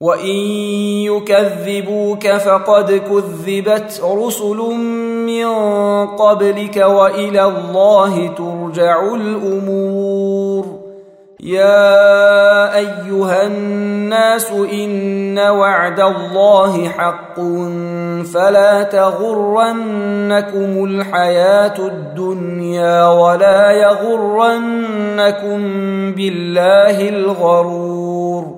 وان يكذبوك فقد كذبت رسل من قبلك والى الله ترجع الأمور يا ايها الناس ان وعد الله حق فلا تغرنكم الحياة الدنيا ولا يغرنكم بالله الغرور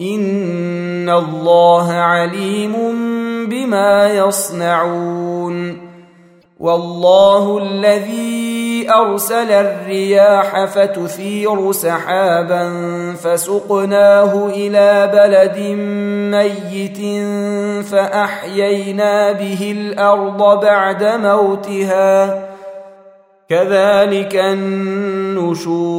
ان الله عليم بما يصنعون والله الذي ارسل الرياح فتثير سحابا فسقناه إلى بلد ميت فاحيينا به الأرض بعد موتها كذلك النشور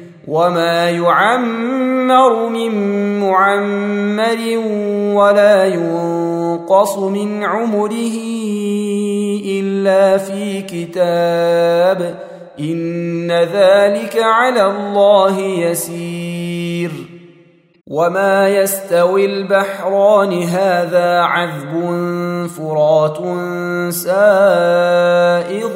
وما يعمر من معمر ولا ينقص من عمره الا في كتاب ان ذلك على الله يسير وما يستوي البحران هذا عذب فرات سائغ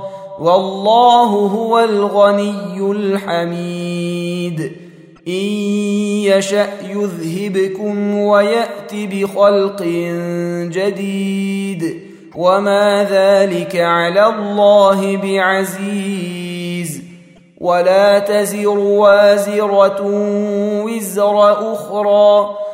والله هو الغني الحميد. إن يشأ يذهبكم ويأت بخلق جديد. وما ذلك على الله بعزيز. ولا تزر وازرة وزر أخرى.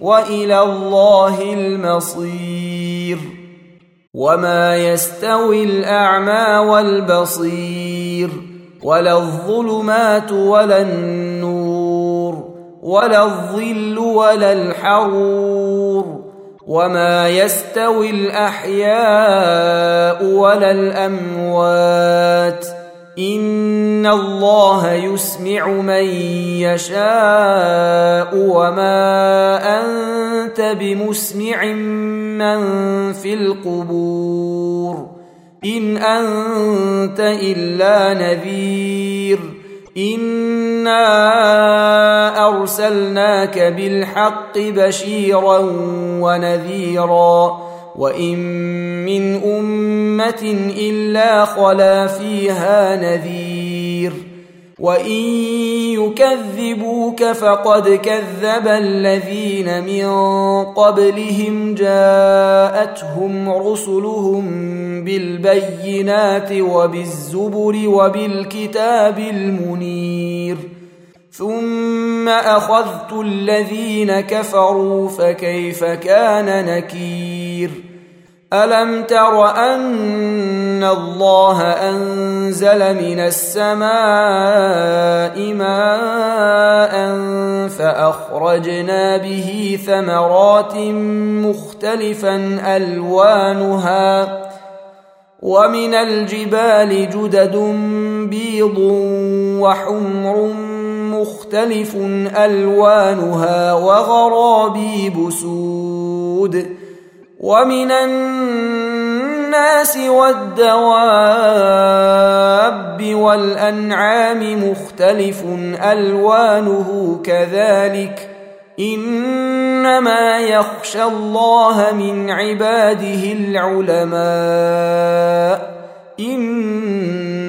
وإلى الله المصير. وما يستوي الأعمى والبصير ولا الظلمات ولا النور ولا الظل ولا الحرور. وما يستوي الأحياء ولا الأموات ان الله يسمع من يشاء وما انت بمسمع من في القبور ان انت الا نذير انا ارسلناك بالحق بشيرا ونذيرا وان من امه الا خلا فيها نذير وان يكذبوك فقد كذب الذين من قبلهم جاءتهم رسلهم بالبينات وبالزبر وبالكتاب المنير ثم اخذت الذين كفروا فكيف كان نكير الم تر ان الله انزل من السماء ماء فاخرجنا به ثمرات مختلفا الوانها ومن الجبال جدد بيض وحمر مختلف ألوانها وغرابيب سود ومن الناس والدواب والأنعام مختلف ألوانه كذلك إنما يخشى الله من عباده العلماء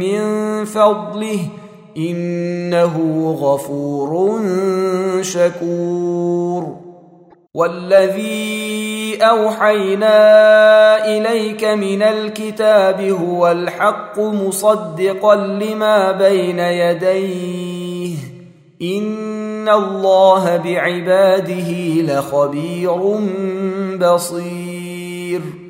من فضله إنه غفور شكور. والذي أوحينا إليك من الكتاب هو الحق مصدقا لما بين يديه. إن الله بعباده لخبير بصير.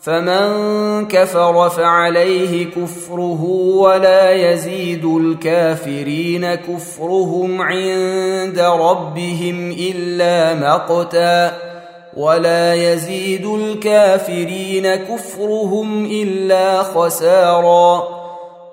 فمن كفر فعليه كفره ولا يزيد الكافرين كفرهم عند ربهم الا مقتا ولا يزيد الكافرين كفرهم الا خسارا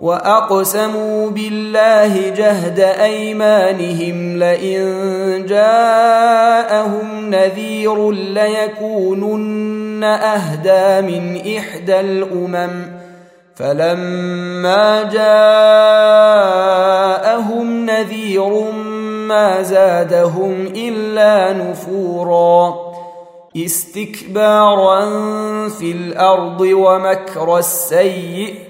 واقسموا بالله جهد ايمانهم لئن جاءهم نذير ليكونن اهدى من احدى الامم فلما جاءهم نذير ما زادهم الا نفورا استكبارا في الأرض ومكر السيئ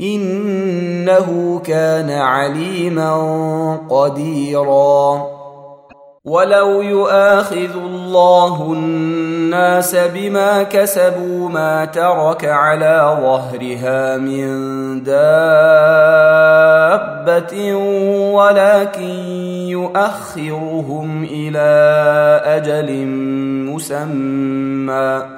إنه كان عليما قديرا. ولو يؤاخذ الله الناس بما كسبوا ما ترك على ظهرها من دابه ولكن يؤخرهم إلى أجل مسمى.